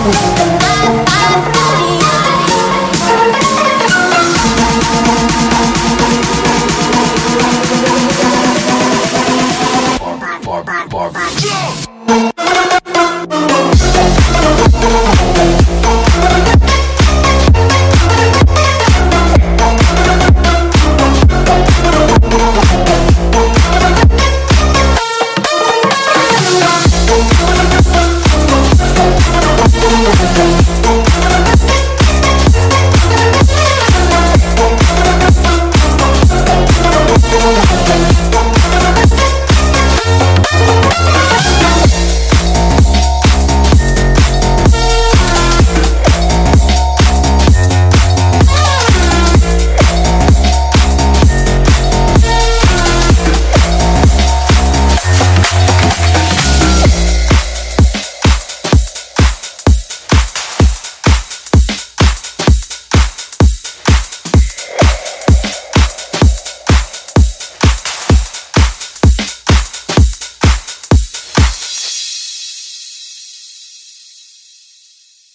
I, I, I,